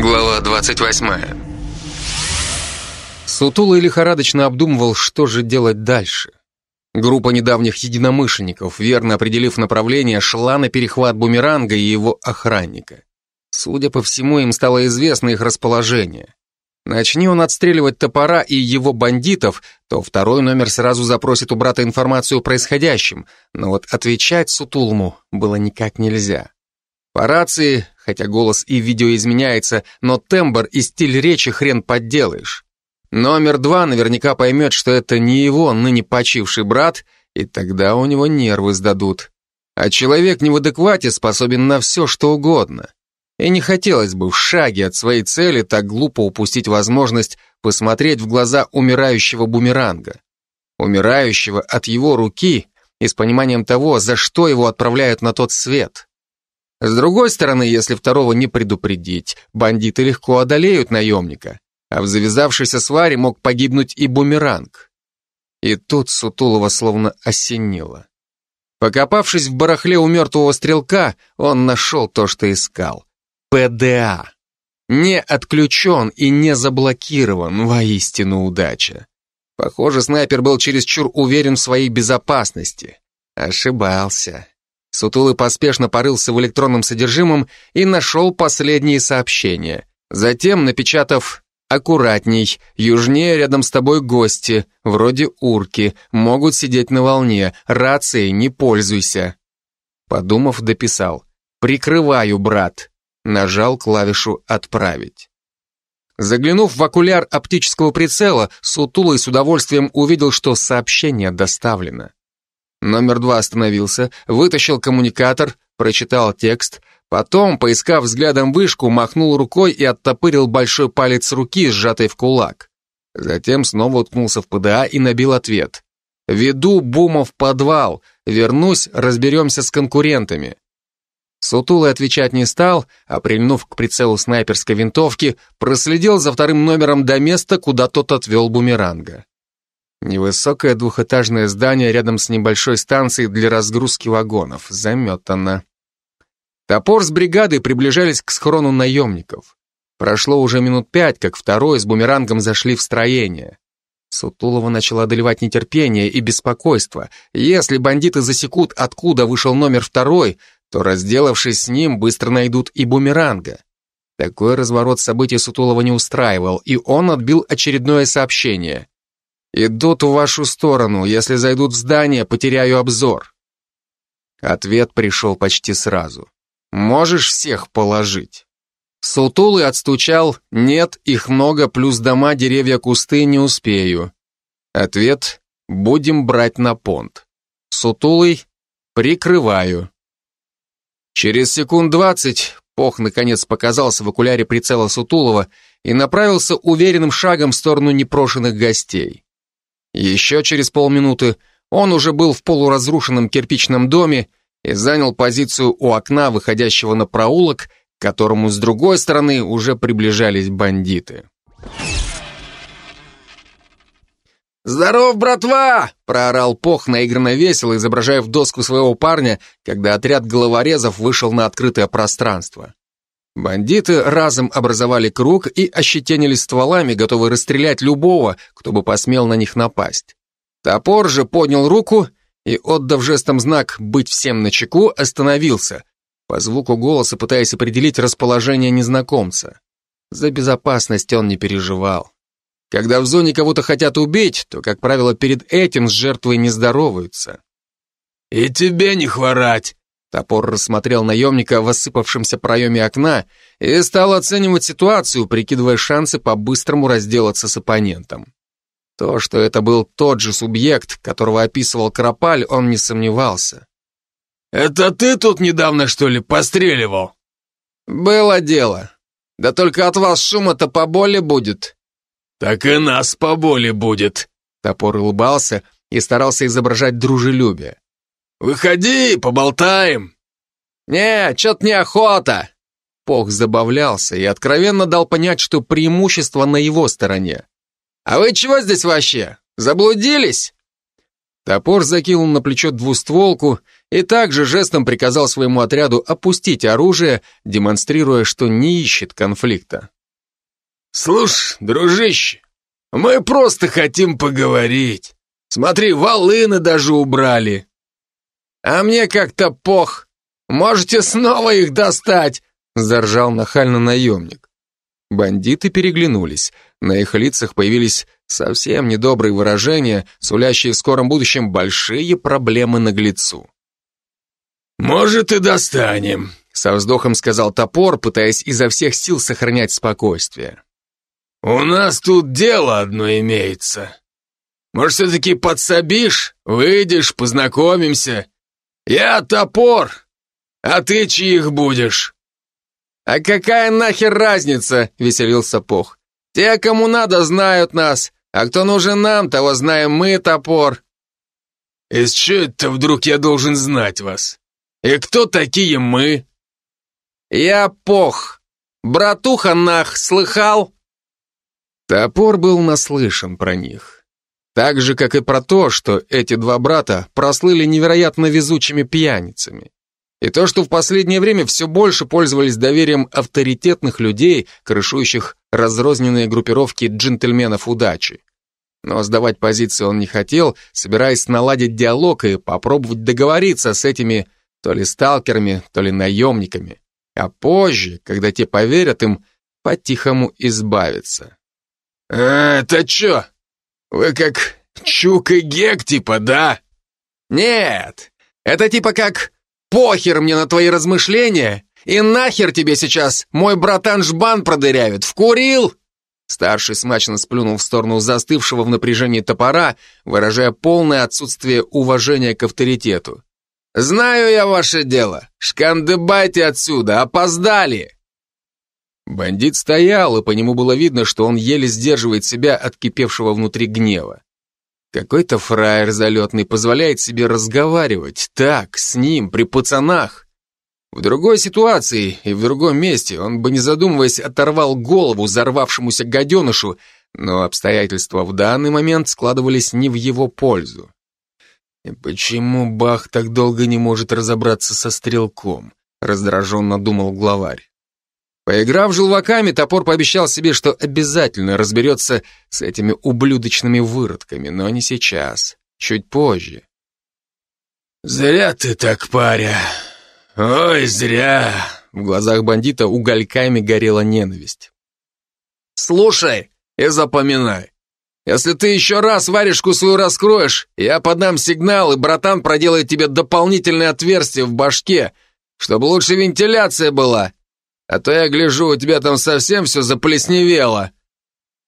Глава 28 Сутулый лихорадочно обдумывал, что же делать дальше. Группа недавних единомышленников, верно определив направление, шла на перехват бумеранга и его охранника. Судя по всему, им стало известно их расположение. Начни он отстреливать топора и его бандитов, то второй номер сразу запросит у брата информацию о происходящем, но вот отвечать Сутулму было никак нельзя. По рации, хотя голос и видео изменяется, но тембр и стиль речи хрен подделаешь. Номер два наверняка поймет, что это не его ныне почивший брат, и тогда у него нервы сдадут. А человек не в адеквате способен на все, что угодно. И не хотелось бы в шаге от своей цели так глупо упустить возможность посмотреть в глаза умирающего бумеранга. Умирающего от его руки и с пониманием того, за что его отправляют на тот свет. С другой стороны, если второго не предупредить, бандиты легко одолеют наемника, а в завязавшейся сваре мог погибнуть и бумеранг. И тут Сутулова словно осенило. Покопавшись в барахле у мертвого стрелка, он нашел то, что искал. ПДА. Не отключен и не заблокирован, воистину удача. Похоже, снайпер был чересчур уверен в своей безопасности. Ошибался. Сутулый поспешно порылся в электронном содержимом и нашел последние сообщения. Затем, напечатав «Аккуратней, южнее рядом с тобой гости, вроде урки, могут сидеть на волне, рацией не пользуйся». Подумав, дописал «Прикрываю, брат, нажал клавишу «Отправить». Заглянув в окуляр оптического прицела, Сутулый с удовольствием увидел, что сообщение доставлено. Номер два остановился, вытащил коммуникатор, прочитал текст, потом, поискав взглядом вышку, махнул рукой и оттопырил большой палец руки, сжатый в кулак. Затем снова уткнулся в ПДА и набил ответ. «Веду Бума в подвал, вернусь, разберемся с конкурентами». Сутулый отвечать не стал, а прильнув к прицелу снайперской винтовки, проследил за вторым номером до места, куда тот отвел бумеранга. Невысокое двухэтажное здание рядом с небольшой станцией для разгрузки вагонов. Заметано. Топор с бригадой приближались к схрону наемников. Прошло уже минут пять, как второй с бумерангом зашли в строение. Сутулова начала одолевать нетерпение и беспокойство. Если бандиты засекут, откуда вышел номер второй, то, разделавшись с ним, быстро найдут и бумеранга. Такой разворот событий Сутулова не устраивал, и он отбил очередное сообщение. «Идут в вашу сторону. Если зайдут в здание, потеряю обзор». Ответ пришел почти сразу. «Можешь всех положить?» Сутулый отстучал «Нет, их много, плюс дома, деревья, кусты, не успею». Ответ «Будем брать на понт». Сутулый «Прикрываю». Через секунд двадцать Пох наконец показался в окуляре прицела Сутулова и направился уверенным шагом в сторону непрошенных гостей. Еще через полминуты он уже был в полуразрушенном кирпичном доме и занял позицию у окна, выходящего на проулок, к которому с другой стороны уже приближались бандиты. «Здоров, братва!» — проорал Пох наигранно весело, изображая в доску своего парня, когда отряд головорезов вышел на открытое пространство. Бандиты разом образовали круг и ощетинились стволами, готовые расстрелять любого, кто бы посмел на них напасть. Топор же поднял руку и, отдав жестом знак «быть всем на чеку», остановился, по звуку голоса пытаясь определить расположение незнакомца. За безопасность он не переживал. Когда в зоне кого-то хотят убить, то, как правило, перед этим с жертвой не здороваются. «И тебе не хворать!» Топор рассмотрел наемника в осыпавшемся проеме окна и стал оценивать ситуацию, прикидывая шансы по-быстрому разделаться с оппонентом. То, что это был тот же субъект, которого описывал Кропаль, он не сомневался. «Это ты тут недавно, что ли, постреливал?» «Было дело. Да только от вас шума-то поболе будет. «Так и нас поболе будет!» Топор улыбался и старался изображать дружелюбие. «Выходи, поболтаем!» «Не, чё-то неохота!» Пох забавлялся и откровенно дал понять, что преимущество на его стороне. «А вы чего здесь вообще? Заблудились?» Топор закинул на плечо двустволку и также жестом приказал своему отряду опустить оружие, демонстрируя, что не ищет конфликта. «Слушай, дружище, мы просто хотим поговорить. Смотри, волыны даже убрали». «А мне как-то пох. Можете снова их достать», заржал нахально наемник. Бандиты переглянулись. На их лицах появились совсем недобрые выражения, сулящие в скором будущем большие проблемы наглецу. «Может, и достанем», — со вздохом сказал топор, пытаясь изо всех сил сохранять спокойствие. «У нас тут дело одно имеется. Может, все-таки подсобишь, выйдешь, познакомимся? Я топор, а ты чьих будешь?» «А какая нахер разница?» — веселился Пох. «Те, кому надо, знают нас, а кто нужен нам, того знаем мы, топор». «Из чего это вдруг я должен знать вас? И кто такие мы?» «Я Пох. Братуха нах, слыхал?» Топор был наслышан про них. Так же, как и про то, что эти два брата прослыли невероятно везучими пьяницами. И то, что в последнее время все больше пользовались доверием авторитетных людей, крышующих разрозненные группировки джентльменов удачи. Но сдавать позиции он не хотел, собираясь наладить диалог и попробовать договориться с этими то ли сталкерами, то ли наемниками, а позже, когда те поверят им, по-тихому избавиться. «А, это чё? Вы как Чук и Гек типа, да?» «Нет, это типа как Похер мне на твои размышления, и нахер тебе сейчас мой братан Жбан продырявит, вкурил?» Старший смачно сплюнул в сторону застывшего в напряжении топора, выражая полное отсутствие уважения к авторитету. «Знаю я ваше дело. Шкандыбайте отсюда, опоздали!» Бандит стоял, и по нему было видно, что он еле сдерживает себя от кипевшего внутри гнева. Какой-то фраер залетный позволяет себе разговаривать так, с ним, при пацанах. В другой ситуации и в другом месте он бы, не задумываясь, оторвал голову взорвавшемуся гаденышу, но обстоятельства в данный момент складывались не в его пользу. И почему Бах так долго не может разобраться со стрелком? Раздраженно думал главарь. Поиграв желваками, топор пообещал себе, что обязательно разберется с этими ублюдочными выродками, но не сейчас, чуть позже. «Зря ты так, паря. Ой, зря!» В глазах бандита угольками горела ненависть. «Слушай и запоминай. Если ты еще раз варежку свою раскроешь, я подам сигнал, и братан проделает тебе дополнительное отверстие в башке, чтобы лучше вентиляция была, а то я гляжу, у тебя там совсем все заплесневело.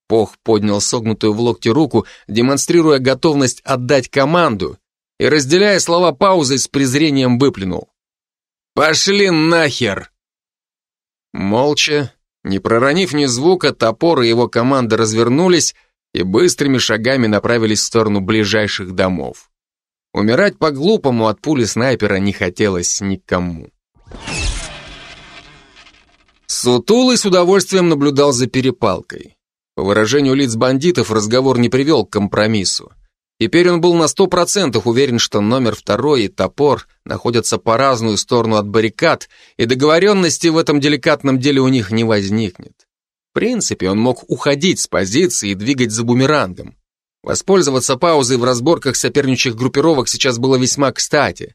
Пох поднял согнутую в локте руку, демонстрируя готовность отдать команду, и, разделяя слова паузой, с презрением выплюнул. «Пошли нахер!» Молча, не проронив ни звука, топор и его команда развернулись и быстрыми шагами направились в сторону ближайших домов. Умирать по-глупому от пули снайпера не хотелось никому. Сутулый с удовольствием наблюдал за перепалкой. По выражению лиц бандитов, разговор не привел к компромиссу. Теперь он был на сто процентов уверен, что номер второй и топор находятся по разную сторону от баррикад, и договоренности в этом деликатном деле у них не возникнет. В принципе, он мог уходить с позиции и двигать за бумерангом. Воспользоваться паузой в разборках соперничьих группировок сейчас было весьма кстати.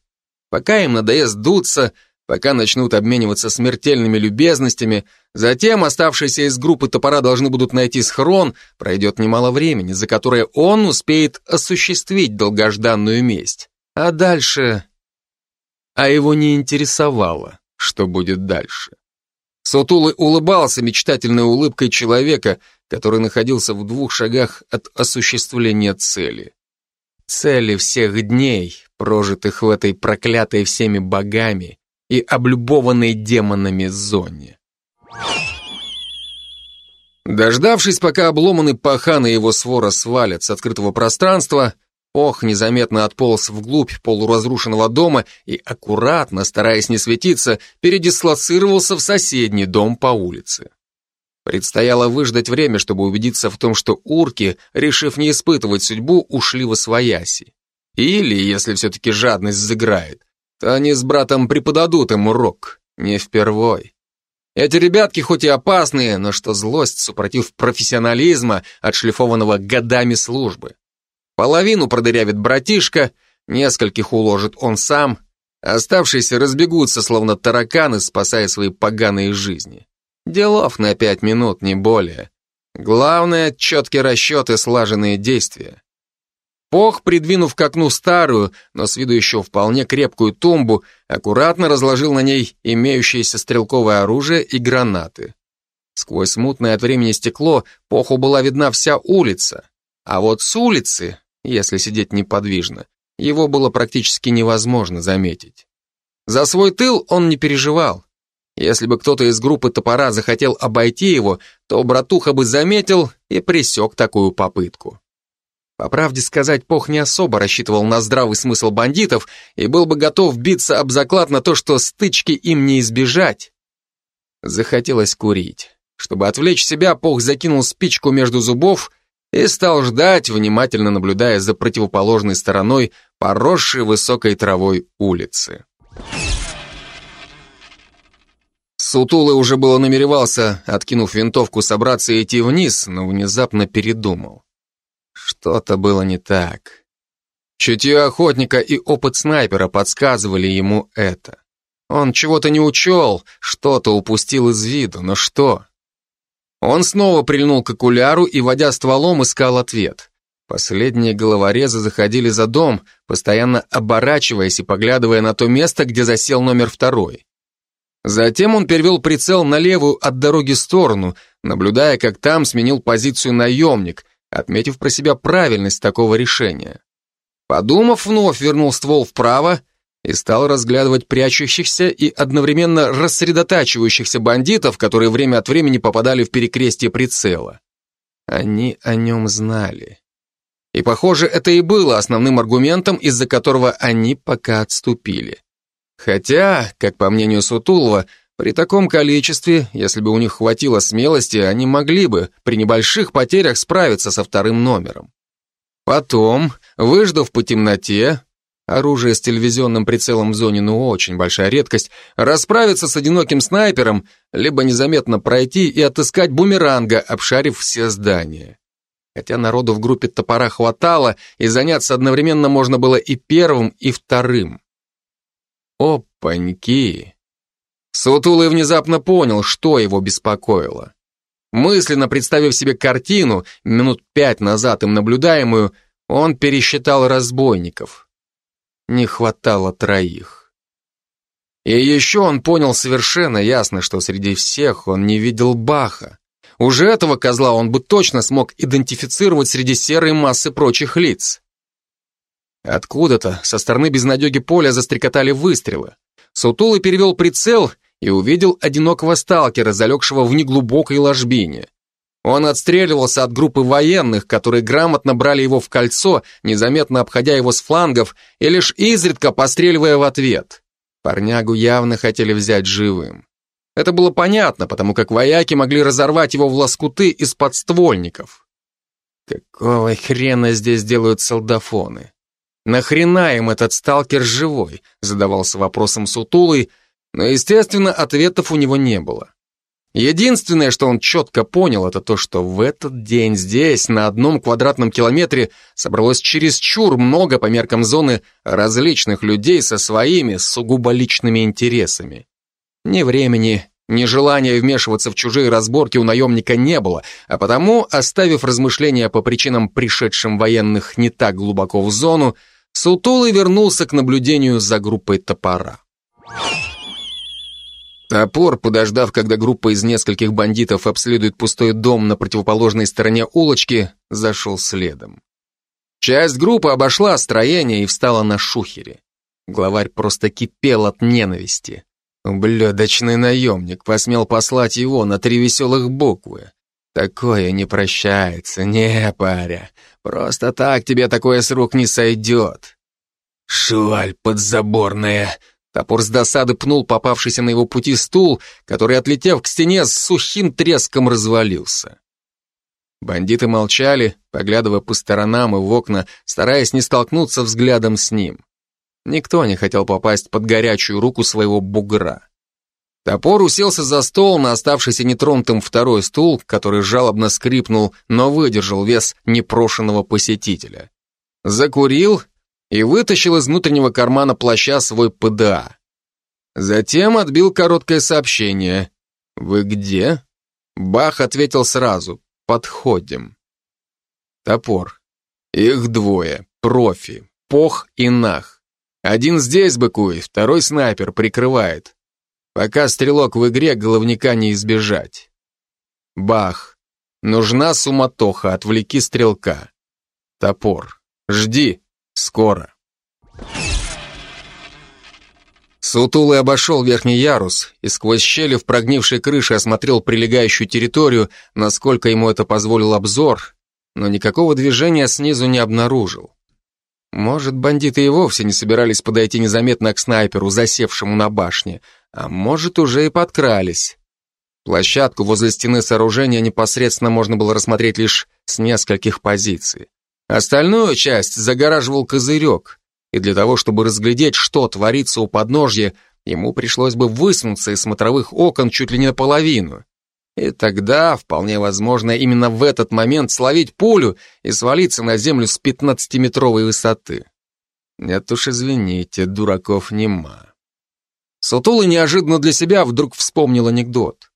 Пока им надоест дуться, пока начнут обмениваться смертельными любезностями, затем оставшиеся из группы топора должны будут найти схрон, пройдет немало времени, за которое он успеет осуществить долгожданную месть. А дальше... А его не интересовало, что будет дальше. Сутулый улыбался мечтательной улыбкой человека, который находился в двух шагах от осуществления цели. Цели всех дней, прожитых в этой проклятой всеми богами, и облюбованной демонами зоне. Дождавшись, пока обломанный пахан и его свора свалят с открытого пространства, Ох незаметно отполз вглубь полуразрушенного дома и, аккуратно, стараясь не светиться, передислоцировался в соседний дом по улице. Предстояло выждать время, чтобы убедиться в том, что урки, решив не испытывать судьбу, ушли во свояси. Или, если все-таки жадность заграет, то они с братом преподадут им урок, не впервой. Эти ребятки хоть и опасные, но что злость, супротив профессионализма, отшлифованного годами службы. Половину продырявит братишка, нескольких уложит он сам, оставшиеся разбегутся, словно тараканы, спасая свои поганые жизни. Делов на пять минут, не более. Главное — четкий расчет и слаженные действия. Пох, придвинув к окну старую, но с виду еще вполне крепкую тумбу, аккуратно разложил на ней имеющееся стрелковое оружие и гранаты. Сквозь мутное от времени стекло Поху была видна вся улица, а вот с улицы, если сидеть неподвижно, его было практически невозможно заметить. За свой тыл он не переживал. Если бы кто-то из группы топора захотел обойти его, то братуха бы заметил и пресек такую попытку. По правде сказать, Пох не особо рассчитывал на здравый смысл бандитов и был бы готов биться об заклад на то, что стычки им не избежать. Захотелось курить. Чтобы отвлечь себя, Пох закинул спичку между зубов и стал ждать, внимательно наблюдая за противоположной стороной поросшей высокой травой улицы. Сутулы уже было намеревался, откинув винтовку, собраться и идти вниз, но внезапно передумал. Что-то было не так. Чутье охотника и опыт снайпера подсказывали ему это. Он чего-то не учел, что-то упустил из виду, но что? Он снова прильнул к окуляру и, водя стволом, искал ответ. Последние головорезы заходили за дом, постоянно оборачиваясь и поглядывая на то место, где засел номер второй. Затем он перевел прицел на левую от дороги сторону, наблюдая, как там сменил позицию наемник, отметив про себя правильность такого решения. Подумав, вновь вернул ствол вправо и стал разглядывать прячущихся и одновременно рассредотачивающихся бандитов, которые время от времени попадали в перекрестие прицела. Они о нем знали. И, похоже, это и было основным аргументом, из-за которого они пока отступили. Хотя, как по мнению Сутулова, при таком количестве, если бы у них хватило смелости, они могли бы при небольших потерях справиться со вторым номером. Потом, выждав по темноте, оружие с телевизионным прицелом в зоне ну очень большая редкость, расправиться с одиноким снайпером, либо незаметно пройти и отыскать бумеранга, обшарив все здания. Хотя народу в группе топора хватало, и заняться одновременно можно было и первым, и вторым. Опаньки! Сутулый внезапно понял, что его беспокоило. Мысленно представив себе картину, минут пять назад им наблюдаемую, он пересчитал разбойников. Не хватало троих. И еще он понял совершенно ясно, что среди всех он не видел Баха. Уже этого козла он бы точно смог идентифицировать среди серой массы прочих лиц. Откуда-то со стороны безнадеги поля застрекотали выстрелы. Сутулый перевел прицел и увидел одинокого сталкера, залегшего в неглубокой ложбине. Он отстреливался от группы военных, которые грамотно брали его в кольцо, незаметно обходя его с флангов и лишь изредка постреливая в ответ. Парнягу явно хотели взять живым. Это было понятно, потому как вояки могли разорвать его в лоскуты из подствольников. Какого хрена здесь делают солдафоны? «Нахрена им этот сталкер живой?» задавался вопросом Сутулый, но, естественно, ответов у него не было. Единственное, что он четко понял, это то, что в этот день здесь, на одном квадратном километре, собралось чересчур много по меркам зоны различных людей со своими сугубо личными интересами. Ни времени, ни желания вмешиваться в чужие разборки у наемника не было, а потому, оставив размышления по причинам пришедшим военных не так глубоко в зону, Сутулый вернулся к наблюдению за группой топора. Топор, подождав, когда группа из нескольких бандитов обследует пустой дом на противоположной стороне улочки, зашел следом. Часть группы обошла строение и встала на шухере. Главарь просто кипел от ненависти. Ублюдочный наемник посмел послать его на три веселых буквы. Такое не прощается, не, паря. Просто так тебе такое с рук не сойдет. Шуаль подзаборная. Топор с досады пнул попавшийся на его пути стул, который, отлетев к стене, с сухим треском развалился. Бандиты молчали, поглядывая по сторонам и в окна, стараясь не столкнуться взглядом с ним. Никто не хотел попасть под горячую руку своего бугра. Топор уселся за стол на оставшийся нетронутым второй стул, который жалобно скрипнул, но выдержал вес непрошенного посетителя. Закурил и вытащил из внутреннего кармана плаща свой ПДА. Затем отбил короткое сообщение. «Вы где?» Бах ответил сразу. «Подходим». Топор. Их двое. Профи. Пох и Нах. Один здесь быкует, второй снайпер прикрывает. Пока стрелок в игре, головника не избежать. Бах. Нужна суматоха, отвлеки стрелка. Топор. Жди. Скоро. Сутулый обошел верхний ярус и сквозь щели в прогнившей крыше осмотрел прилегающую территорию, насколько ему это позволил обзор, но никакого движения снизу не обнаружил. Может, бандиты и вовсе не собирались подойти незаметно к снайперу, засевшему на башне, а может, уже и подкрались. Площадку возле стены сооружения непосредственно можно было рассмотреть лишь с нескольких позиций. Остальную часть загораживал козырек, и для того, чтобы разглядеть, что творится у подножья, ему пришлось бы высунуться из смотровых окон чуть ли не наполовину. И тогда, вполне возможно, именно в этот момент словить пулю и свалиться на землю с 15-метровой высоты. Нет уж, извините, дураков нема. Сутулый неожиданно для себя вдруг вспомнил анекдот.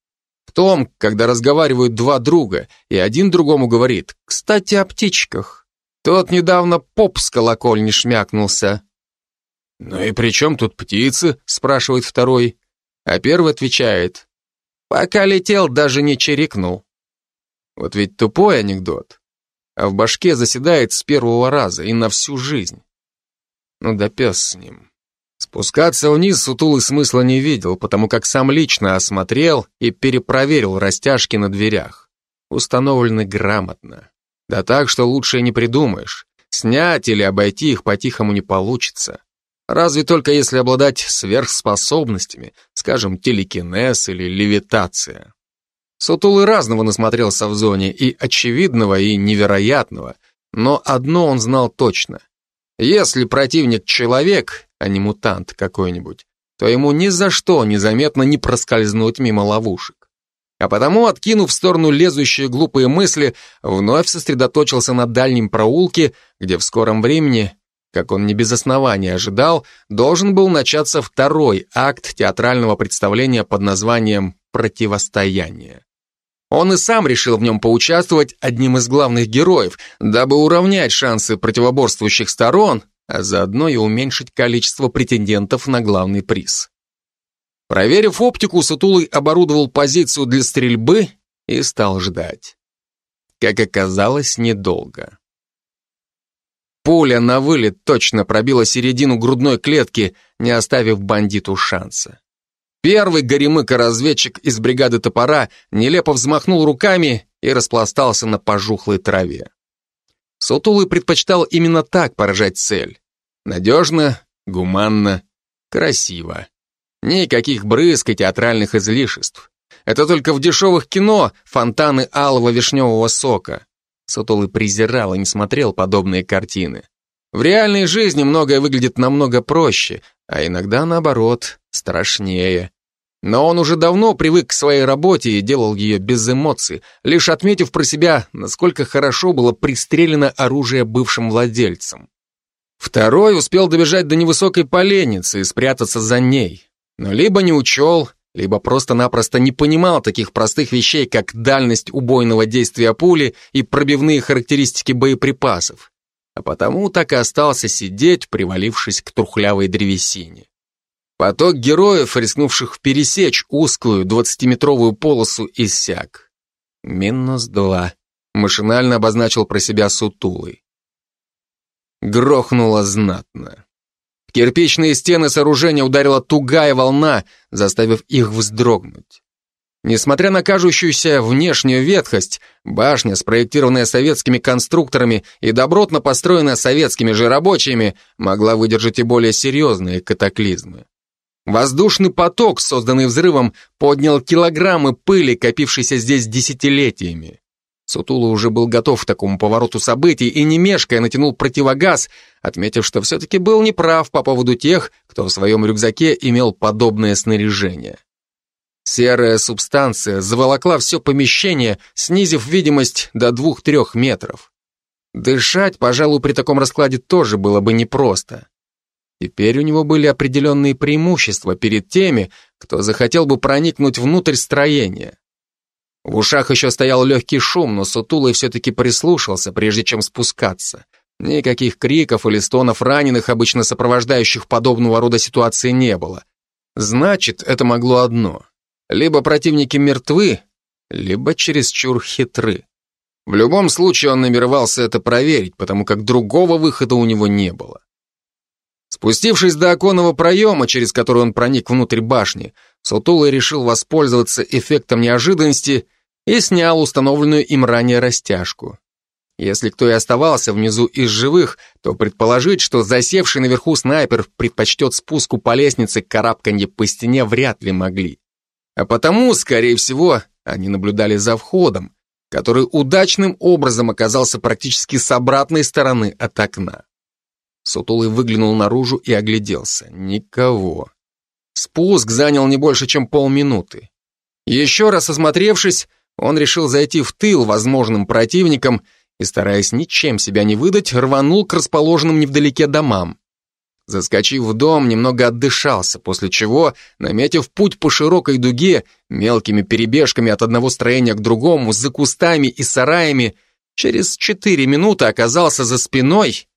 В том, когда разговаривают два друга, и один другому говорит «Кстати, о птичках». Тот недавно поп с колокольни шмякнулся. «Ну и при чем тут птицы?» – спрашивает второй. А первый отвечает «Пока летел, даже не чирикнул». Вот ведь тупой анекдот. А в башке заседает с первого раза и на всю жизнь. Ну да пес с ним. Спускаться вниз Сутулый смысла не видел, потому как сам лично осмотрел и перепроверил растяжки на дверях. Установлены грамотно. Да так, что лучше не придумаешь. Снять или обойти их по-тихому не получится. Разве только если обладать сверхспособностями, скажем, телекинез или левитация. Сутулый разного насмотрелся в зоне, и очевидного, и невероятного, но одно он знал точно. Если противник человек, а не мутант какой-нибудь, то ему ни за что незаметно не проскользнуть мимо ловушек. А потому, откинув в сторону лезущие глупые мысли, вновь сосредоточился на дальнем проулке, где в скором времени, как он не без основания ожидал, должен был начаться второй акт театрального представления под названием «Противостояние». Он и сам решил в нем поучаствовать одним из главных героев, дабы уравнять шансы противоборствующих сторон, а заодно и уменьшить количество претендентов на главный приз. Проверив оптику, Сутулый оборудовал позицию для стрельбы и стал ждать. Как оказалось, недолго. Пуля на вылет точно пробила середину грудной клетки, не оставив бандиту шанса. Первый горемыка-разведчик из бригады топора нелепо взмахнул руками и распластался на пожухлой траве. Сутулый предпочитал именно так поражать цель. Надежно, гуманно, красиво. Никаких брызг и театральных излишеств. Это только в дешевых кино фонтаны алого вишневого сока. Сутулый презирал и не смотрел подобные картины. В реальной жизни многое выглядит намного проще, а иногда, наоборот, страшнее. Но он уже давно привык к своей работе и делал ее без эмоций, лишь отметив про себя, насколько хорошо было пристрелено оружие бывшим владельцам. Второй успел добежать до невысокой поленницы и спрятаться за ней, но либо не учел, либо просто-напросто не понимал таких простых вещей, как дальность убойного действия пули и пробивные характеристики боеприпасов, а потому так и остался сидеть, привалившись к трухлявой древесине. Поток героев, рискнувших пересечь узкую двадцатиметровую полосу, иссяк. Минус два. Машинально обозначил про себя сутулый. Грохнуло знатно. Кирпичные стены сооружения ударила тугая волна, заставив их вздрогнуть. Несмотря на кажущуюся внешнюю ветхость, башня, спроектированная советскими конструкторами и добротно построенная советскими же рабочими, могла выдержать и более серьезные катаклизмы. Воздушный поток, созданный взрывом, поднял килограммы пыли, копившейся здесь десятилетиями. Сутула уже был готов к такому повороту событий и, не мешкая, натянул противогаз, отметив, что все-таки был неправ по поводу тех, кто в своем рюкзаке имел подобное снаряжение. Серая субстанция заволокла все помещение, снизив видимость до двух-трех метров. Дышать, пожалуй, при таком раскладе тоже было бы непросто. Теперь у него были определенные преимущества перед теми, кто захотел бы проникнуть внутрь строения. В ушах еще стоял легкий шум, но Сутулый все-таки прислушался, прежде чем спускаться. Никаких криков или стонов раненых, обычно сопровождающих подобного рода ситуации, не было. Значит, это могло одно. Либо противники мертвы, либо чересчур хитры. В любом случае он намеревался это проверить, потому как другого выхода у него не было. Спустившись до оконного проема, через который он проник внутрь башни, Сутулый решил воспользоваться эффектом неожиданности и снял установленную им ранее растяжку. Если кто и оставался внизу из живых, то предположить, что засевший наверху снайпер предпочтет спуску по лестнице карабканье по стене вряд ли могли. А потому, скорее всего, они наблюдали за входом, который удачным образом оказался практически с обратной стороны от окна. Сутулый выглянул наружу и огляделся. Никого. Спуск занял не больше, чем полминуты. Еще раз осмотревшись, он решил зайти в тыл возможным противникам и, стараясь ничем себя не выдать, рванул к расположенным невдалеке домам. Заскочив в дом, немного отдышался, после чего, наметив путь по широкой дуге, мелкими перебежками от одного строения к другому, за кустами и сараями, через четыре минуты оказался за спиной.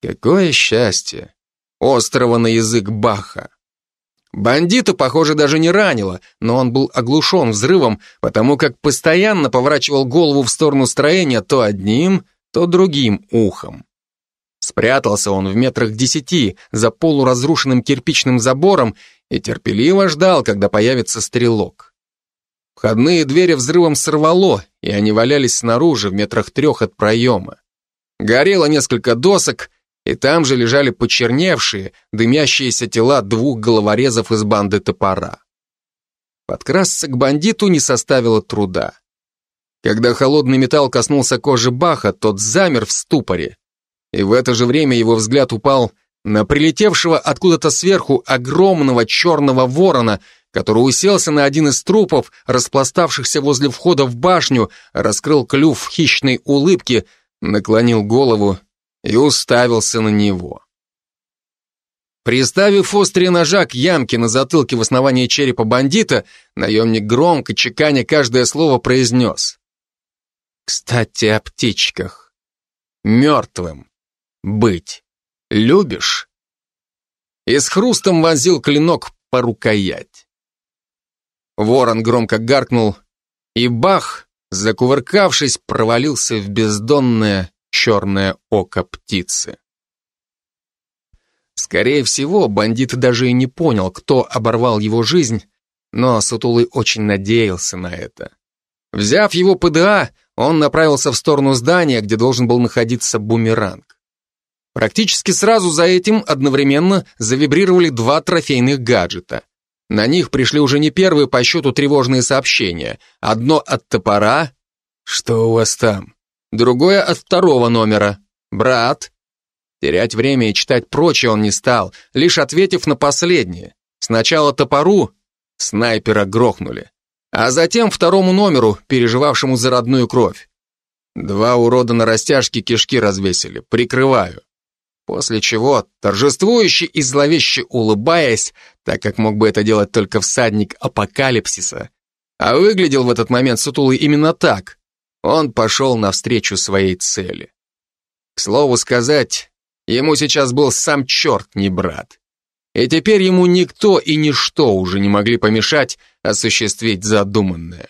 Какое счастье! Острого на язык Баха. Бандита, похоже, даже не ранило, но он был оглушен взрывом, потому как постоянно поворачивал голову в сторону строения то одним, то другим ухом. Спрятался он в метрах десяти за полуразрушенным кирпичным забором и терпеливо ждал, когда появится стрелок. Входные двери взрывом сорвало, и они валялись снаружи в метрах трех от проема. Горело несколько досок, и там же лежали почерневшие, дымящиеся тела двух головорезов из банды топора. Подкрасться к бандиту не составило труда. Когда холодный металл коснулся кожи Баха, тот замер в ступоре, и в это же время его взгляд упал на прилетевшего откуда-то сверху огромного черного ворона, который уселся на один из трупов, распластавшихся возле входа в башню, раскрыл клюв в хищной улыбке, наклонил голову и уставился на него. Приставив острые ножа к ямке на затылке в основании черепа бандита, наемник громко, чеканя каждое слово, произнес. «Кстати, о птичках. Мертвым быть любишь?» И с хрустом возил клинок по рукоять. Ворон громко гаркнул, и бах, закувыркавшись, провалился в бездонное черное око птицы. Скорее всего, бандит даже и не понял, кто оборвал его жизнь, но Сутулый очень надеялся на это. Взяв его ПДА, он направился в сторону здания, где должен был находиться бумеранг. Практически сразу за этим одновременно завибрировали два трофейных гаджета. На них пришли уже не первые по счету тревожные сообщения. Одно от топора. «Что у вас там?» Другое от второго номера. «Брат». Терять время и читать прочее он не стал, лишь ответив на последнее. Сначала топору снайпера грохнули, а затем второму номеру, переживавшему за родную кровь. Два урода на растяжке кишки развесили, прикрываю. После чего, торжествующе и зловеще улыбаясь, так как мог бы это делать только всадник апокалипсиса, а выглядел в этот момент сутулый именно так, он пошел навстречу своей цели. К слову сказать, ему сейчас был сам черт не брат. И теперь ему никто и ничто уже не могли помешать осуществить задуманное.